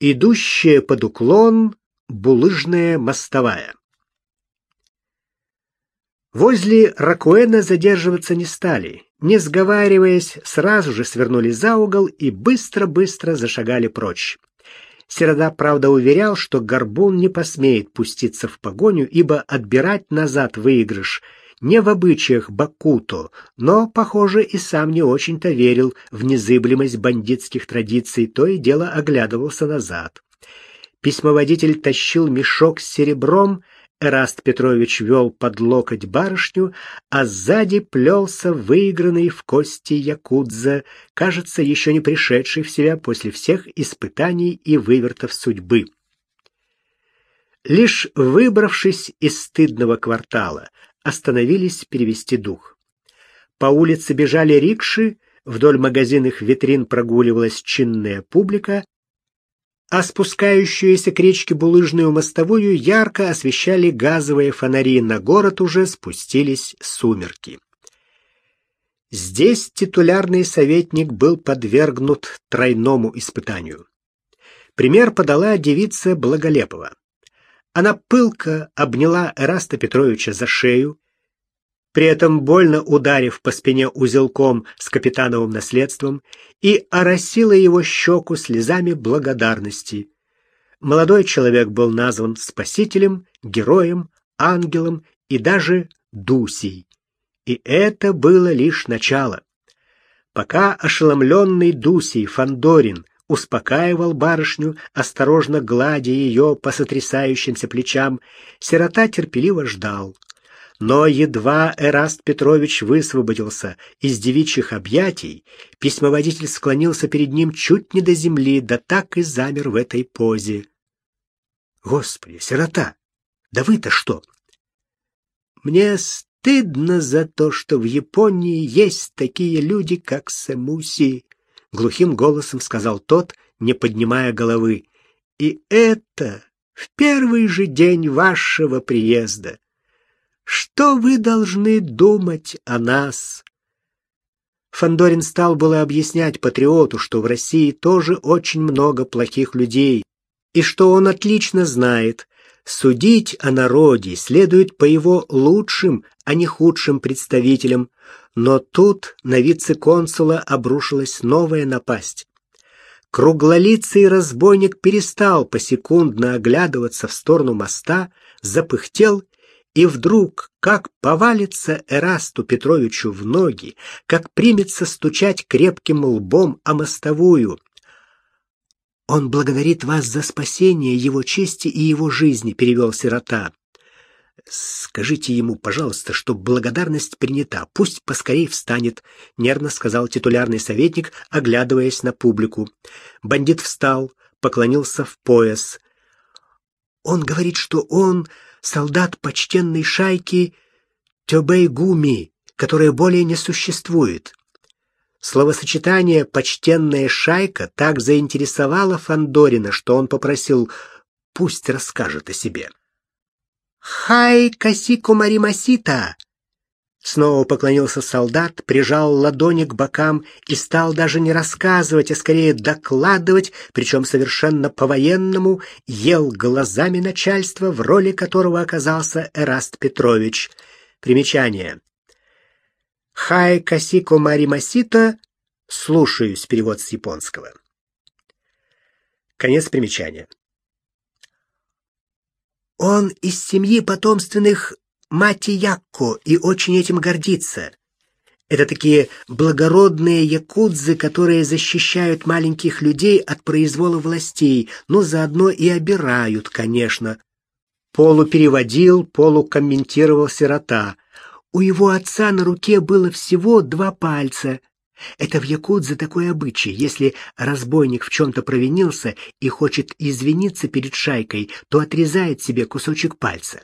Идущая под уклон булыжная мостовая. Возле Ракуэна задерживаться не стали. Не сговариваясь, сразу же свернули за угол и быстро-быстро зашагали прочь. Серода, правда, уверял, что Горбун не посмеет пуститься в погоню, ибо отбирать назад выигрыш не в обычаях Бакуто, но, похоже, и сам не очень-то верил в незыблемость бандитских традиций, то и дело оглядывался назад. Письмоводитель тащил мешок с серебром, Эраст Петрович вел под локоть барышню, а сзади плелся выигранный в кости якудза, кажется, еще не пришедший в себя после всех испытаний и вывертов судьбы. Лишь выбравшись из стыдного квартала, остановились перевести дух. По улице бежали рикши, вдоль магазинных витрин прогуливалась чинная публика, а спускающуюся к речке булыжную мостовую ярко освещали газовые фонари, на город уже спустились сумерки. Здесь титулярный советник был подвергнут тройному испытанию. Пример подала девица Благолепова. Она пылко обняла Эраста Петровича за шею, при этом больно ударив по спине узелком с капитановым наследством, и оросила его щеку слезами благодарности. Молодой человек был назван спасителем, героем, ангелом и даже Дусей. И это было лишь начало. Пока ошеломленный Дусей Фандорин успокаивал барышню, осторожно гладя ее по сотрясающимся плечам, сирота терпеливо ждал. Но едва Эраст Петрович высвободился из девичьих объятий, письмоводитель склонился перед ним чуть не до земли, да так и замер в этой позе. Господи, сирота! Да вы-то что? Мне стыдно за то, что в Японии есть такие люди, как Сэмуси, глухим голосом сказал тот, не поднимая головы. И это в первый же день вашего приезда. Что вы должны думать о нас? Фандорин стал было объяснять патриоту, что в России тоже очень много плохих людей, и что он отлично знает, судить о народе следует по его лучшим, а не худшим представителям, но тут на вице-консула обрушилась новая напасть. Круглолицый разбойник перестал посекундно оглядываться в сторону моста, запыхтел и вдруг, как повалится Эрасту Петровичу в ноги, как примется стучать крепким лбом о мостовую. «Он благодарит вас за спасение его чести и его жизни», — перевел сирота. «Скажите ему, пожалуйста, что благодарность принята, пусть поскорей встанет», — нервно сказал титулярный советник, оглядываясь на публику. Бандит встал, поклонился в пояс. «Он говорит, что он солдат почтенной шайки Тёбэй-Гуми, которая более не существует. Словосочетание «почтенная шайка» так заинтересовало Фандорина, что он попросил «пусть расскажет о себе». «Хай Касико Маримасита!» Снова поклонился солдат, прижал ладони к бокам и стал даже не рассказывать, а скорее докладывать, причем совершенно по-военному, ел глазами начальства, в роли которого оказался Эраст Петрович. Примечание. «Хай касико маримасита» «Слушаюсь» перевод с японского. Конец примечания. Он из семьи потомственных мать Якко и очень этим гордится. Это такие благородные якудзы, которые защищают маленьких людей от произвола властей, но заодно и обирают, конечно. Полупереводил, полукомментировал сирота. У его отца на руке было всего два пальца. Это в якудзе такой обычай. Если разбойник в чем-то провинился и хочет извиниться перед шайкой, то отрезает себе кусочек пальца.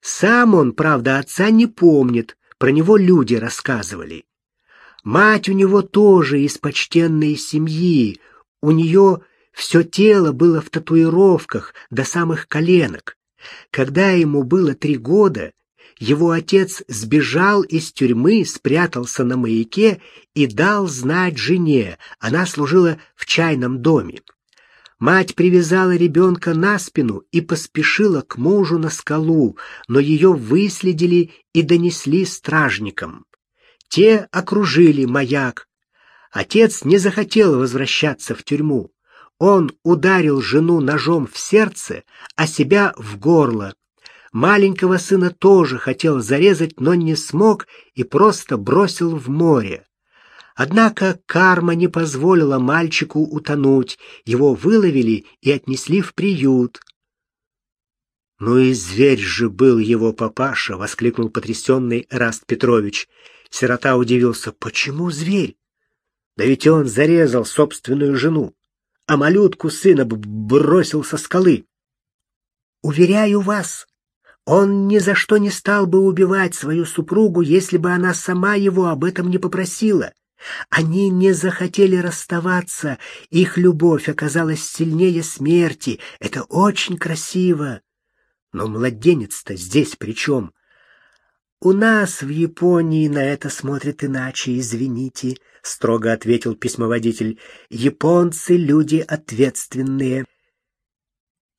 Сам он, правда, отца не помнит, про него люди рассказывали. Мать у него тоже из почтенной семьи, у нее все тело было в татуировках до самых коленок. Когда ему было три года, его отец сбежал из тюрьмы, спрятался на маяке и дал знать жене. Она служила в чайном доме. Мать привязала ребенка на спину и поспешила к мужу на скалу, но ее выследили и донесли стражникам. Те окружили маяк. Отец не захотел возвращаться в тюрьму. Он ударил жену ножом в сердце, а себя в горло. Маленького сына тоже хотел зарезать, но не смог и просто бросил в море. Однако карма не позволила мальчику утонуть, его выловили и отнесли в приют. «Ну и зверь же был его папаша!» — воскликнул потрясенный Раст Петрович. Сирота удивился. «Почему зверь? Да ведь он зарезал собственную жену, а малютку сына бросил со скалы. Уверяю вас, он ни за что не стал бы убивать свою супругу, если бы она сама его об этом не попросила. Они не захотели расставаться, их любовь оказалась сильнее смерти. Это очень красиво. Но младенец-то здесь при чем? У нас в Японии на это смотрят иначе, извините, строго ответил письмоводитель. Японцы люди ответственные.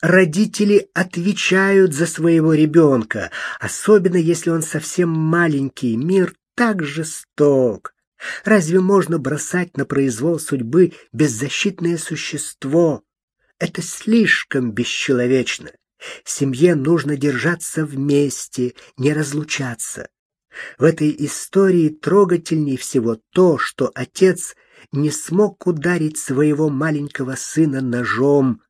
Родители отвечают за своего ребенка, особенно если он совсем маленький. Мир так жесток. Разве можно бросать на произвол судьбы беззащитное существо? Это слишком бесчеловечно. Семье нужно держаться вместе, не разлучаться. В этой истории трогательней всего то, что отец не смог ударить своего маленького сына ножом,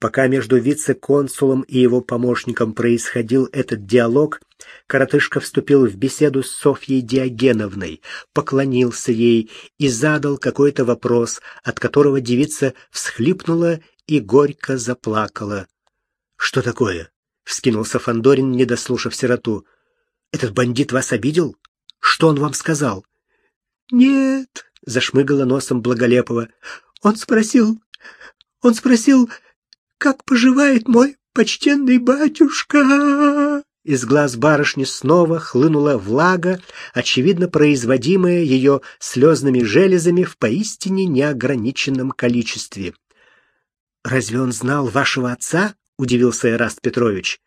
Пока между вице-консулом и его помощником происходил этот диалог, коротышка вступил в беседу с Софьей Диогеновной, поклонился ей и задал какой-то вопрос, от которого девица всхлипнула и горько заплакала. «Что такое?» — вскинулся Фандорин, не дослушав сироту. «Этот бандит вас обидел? Что он вам сказал?» «Нет», — зашмыгала носом Благолепова. «Он спросил... Он спросил...» как поживает мой почтенный батюшка?» Из глаз барышни снова хлынула влага, очевидно производимая ее слезными железами в поистине неограниченном количестве. «Разве он знал вашего отца?» — удивился Эраст Петрович.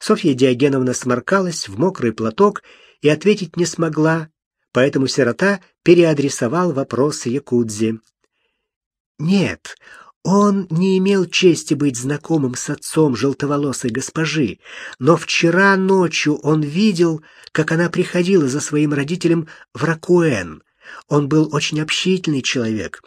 Софья Диогеновна сморкалась в мокрый платок и ответить не смогла, поэтому сирота переадресовал вопрос Якудзе. «Нет, он не имел чести быть знакомым с отцом желтоволосой госпожи, но вчера ночью он видел, как она приходила за своим родителем в Ракуэн. Он был очень общительный человек.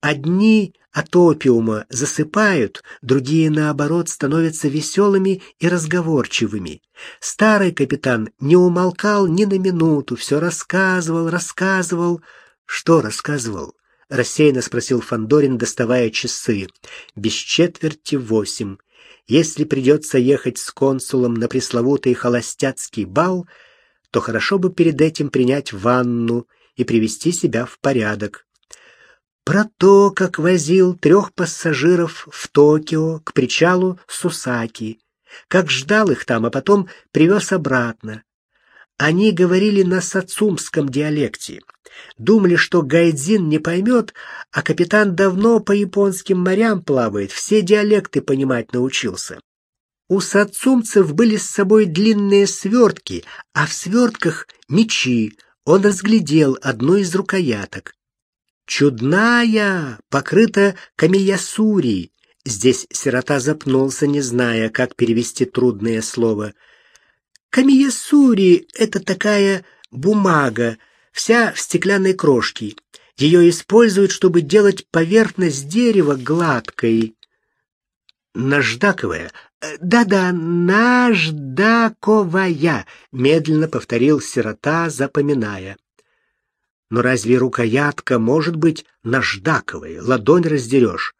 Одни от опиума засыпают, другие, наоборот, становятся веселыми и разговорчивыми. Старый капитан не умолкал ни на минуту, все рассказывал, рассказывал. Что рассказывал? — рассеянно спросил Фандорин, доставая часы. «Без четверти восемь. Если придется ехать с консулом на пресловутый холостяцкий бал, то хорошо бы перед этим принять ванну и привести себя в порядок. Про то, как возил трех пассажиров в Токио к причалу Сусаки, как ждал их там, а потом привез обратно. Они говорили на сацумском диалекте. Думали, что Гайдзин не поймет, а капитан давно по японским морям плавает, все диалекты понимать научился. У сацумцев были с собой длинные свертки, а в свертках мечи. Он разглядел одну из рукояток. Чудная, покрыта камиясури. Здесь сирота запнулся, не зная, как перевести трудное слово. Камиясури — это такая бумага, вся в стеклянной крошке. Ее используют, чтобы делать поверхность дерева гладкой. Наждаковая. Э, да-да, наждаковая, медленно повторил сирота, запоминая. Но разве рукоятка может быть наждаковой? Ладонь раздерешь.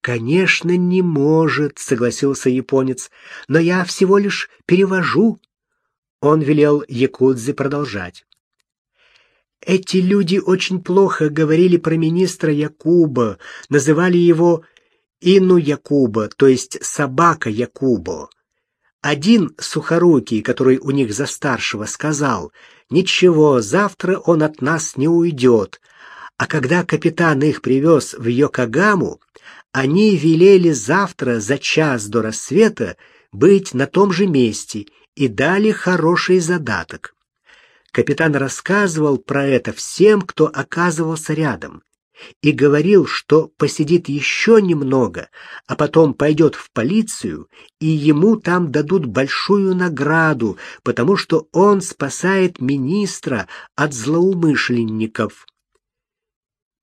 Конечно, не может, согласился японец. Но я всего лишь перевожу. Он велел якудзе продолжать. Эти люди очень плохо говорили про министра Якуба, называли его Ину Якуба, то есть собака Якубо. Один сухорукий, который у них за старшего, сказал, «Ничего, завтра он от нас не уйдет». А когда капитан их привез в Йокогаму, они велели завтра за час до рассвета быть на том же месте и дали хороший задаток. Капитан рассказывал про это всем, кто оказывался рядом, и говорил, что посидит еще немного, а потом пойдет в полицию, и ему там дадут большую награду, потому что он спасает министра от злоумышленников.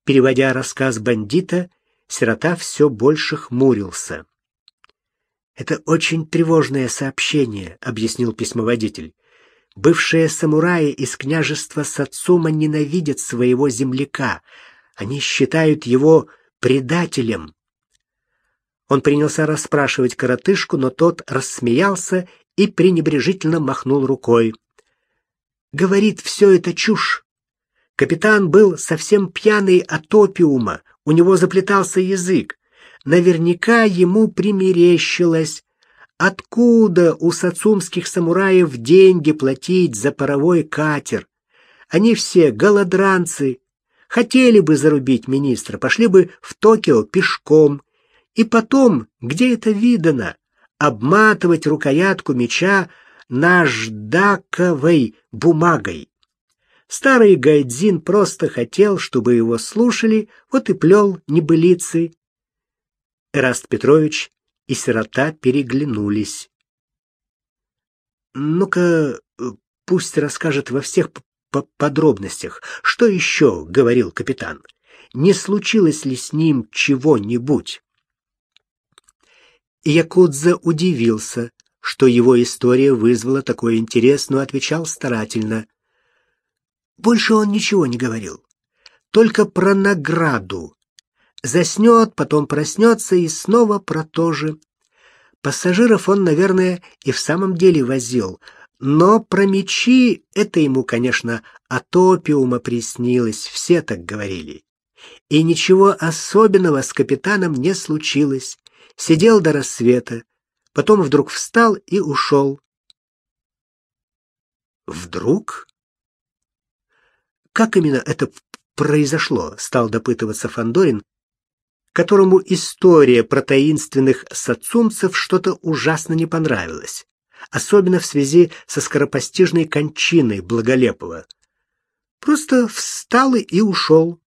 Переводя рассказ бандита, сирота все больше хмурился. «Это очень тревожное сообщение», — объяснил письмоводитель. «Бывшие самураи из княжества Сацума ненавидят своего земляка. Они считают его предателем». Он принялся расспрашивать коротышку, но тот рассмеялся и пренебрежительно махнул рукой. «Говорит, все это чушь. Капитан был совсем пьяный от опиума, у него заплетался язык. Наверняка ему примерещилось, откуда у сацумских самураев деньги платить за паровой катер. Они все голодранцы, хотели бы зарубить министра, пошли бы в Токио пешком. И потом, где это видано, обматывать рукоятку меча наждаковой бумагой. Старый Гайдзин просто хотел, чтобы его слушали, вот и плел небылицы. Эраст Петрович и сирота переглянулись. «Ну-ка, пусть расскажет во всех подробностях. Что еще?» — говорил капитан. «Не случилось ли с ним чего-нибудь?» Якудза удивился, что его история вызвала такой интерес, но отвечал старательно. Больше он ничего не говорил. Только про награду. Заснет, потом проснется и снова про то же. Пассажиров он, наверное, и в самом деле возил. Но про мечи это ему, конечно, от опиума приснилось, все так говорили. И ничего особенного с капитаном не случилось. Сидел до рассвета, потом вдруг встал и ушел. Вдруг? Как именно это произошло, стал допытываться Фандорин, которому история про таинственных сацумцев что-то ужасно не понравилась, особенно в связи со скоропостижной кончиной Благолепова. Просто встал и ушел.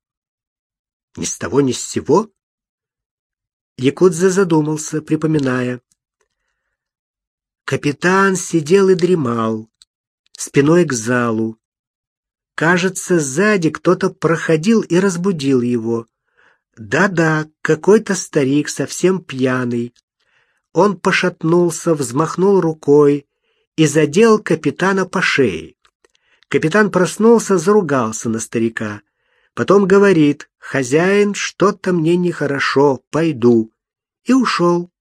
Ни с того ни с сего. Якудза задумался, припоминая. Капитан сидел и дремал, спиной к залу, Кажется, сзади кто-то проходил и разбудил его. Да-да, какой-то старик, совсем пьяный. Он пошатнулся, взмахнул рукой и задел капитана по шее. Капитан проснулся, заругался на старика. Потом говорит, «Хозяин, что-то мне нехорошо, пойду». И ушел.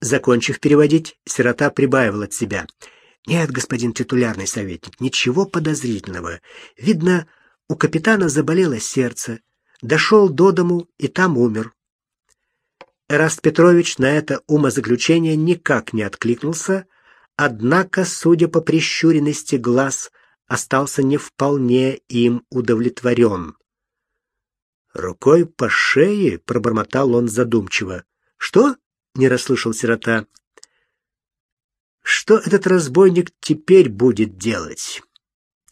Закончив переводить, сирота прибавил от себя — нет, господин титулярный советник, ничего подозрительного. Видно, у капитана заболело сердце. Дошел до дому и там умер. Эраст Петрович на это умозаключение никак не откликнулся, однако, судя по прищуренности глаз, остался не вполне им удовлетворен. Рукой по шее пробормотал он задумчиво. «Что?» — не расслышал сирота. Что этот разбойник теперь будет делать?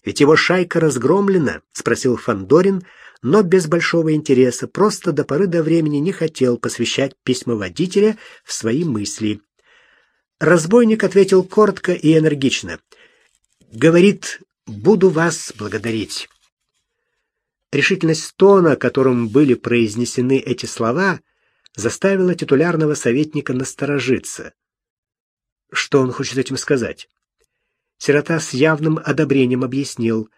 Ведь его шайка разгромлена, спросил Фандорин, но без большого интереса, просто до поры до времени не хотел посвящать письмоводителя в свои мысли. Разбойник ответил коротко и энергично. Говорит: "Буду вас благодарить". Решительность тона, которым были произнесены эти слова, заставила титулярного советника насторожиться. Что он хочет этим сказать? Сирота с явным одобрением объяснил.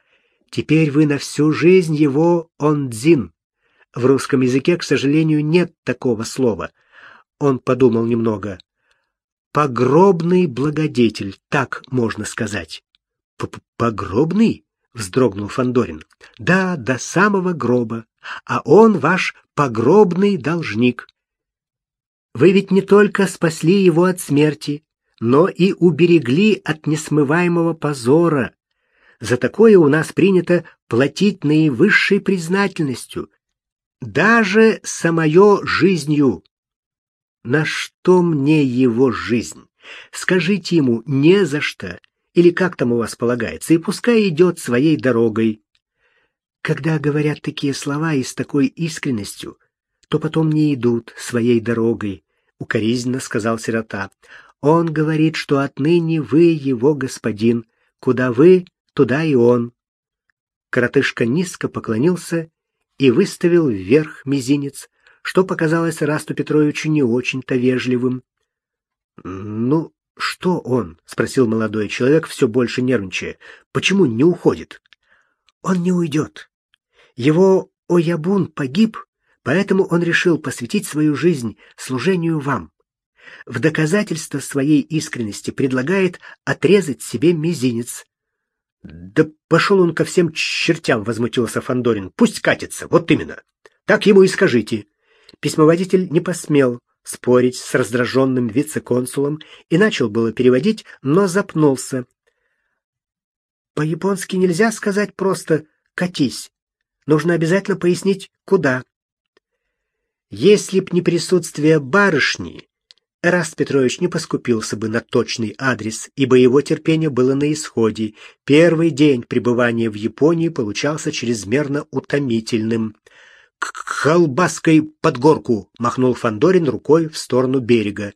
Теперь вы на всю жизнь его ондзин. В русском языке, к сожалению, нет такого слова. Он подумал немного. Погробный благодетель, так можно сказать. Погробный? вздрогнул Фандорин. Да, до самого гроба. А он ваш погробный должник. Вы ведь не только спасли его от смерти, но и уберегли от несмываемого позора. За такое у нас принято платить наивысшей признательностью, даже самое жизнью. На что мне его жизнь? Скажите ему «не за что» или как там у вас полагается, и пускай идет своей дорогой. Когда говорят такие слова и с такой искренностью, то потом не идут своей дорогой, — укоризненно сказал сирота. Он говорит, что отныне вы его господин. Куда вы, туда и он. Коротышка низко поклонился и выставил вверх мизинец, что показалось Расту Петровичу не очень-то вежливым. «Ну, что он?» — спросил молодой человек, все больше нервничая. «Почему не уходит?» «Он не уйдет. Его Оябун погиб, поэтому он решил посвятить свою жизнь служению вам. В доказательство своей искренности предлагает отрезать себе мизинец. Да пошел он ко всем чертям, возмутился Фандорин. Пусть катится, вот именно. Так ему и скажите. Письмоводитель не посмел спорить с раздраженным вице-консулом и начал было переводить, но запнулся. По-японски нельзя сказать просто «катись». Нужно обязательно пояснить, куда. Если б не присутствие барышни, Эраст Петрович не поскупился бы на точный адрес, ибо его терпение было на исходе. Первый день пребывания в Японии получался чрезмерно утомительным. «К колбаской подгорку!» — махнул Фандорин рукой в сторону берега.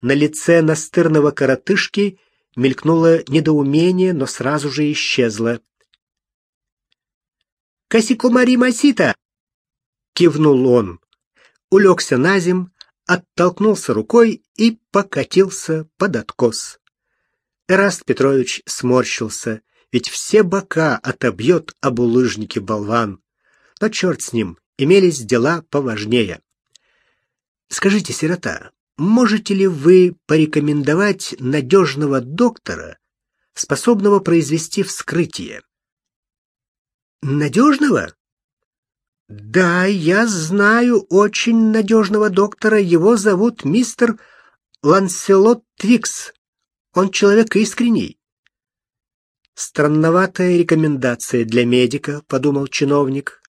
На лице настырного коротышки мелькнуло недоумение, но сразу же исчезло. «Косикумари Масита!» — кивнул он. Улегся на земь, оттолкнулся рукой и покатился под откос. Эраст Петрович сморщился, ведь все бока отобьет об улыжнике болван. Но черт с ним, имелись дела поважнее. Скажите, сирота, можете ли вы порекомендовать надежного доктора, способного произвести вскрытие? Надежного? Да, я знаю очень надежного доктора. Его зовут мистер Ланселот Твикс. Он человек искренний. Странноватая рекомендация для медика, подумал чиновник.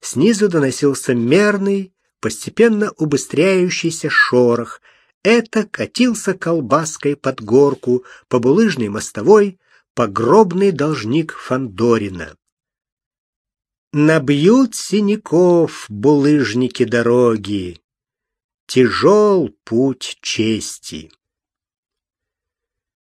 Снизу доносился мерный, постепенно убыстряющийся шорох. Это катился колбаской под горку по булыжной мостовой погробный должник Фандорина. Набьют синяков булыжники дороги, Тяжел путь чести.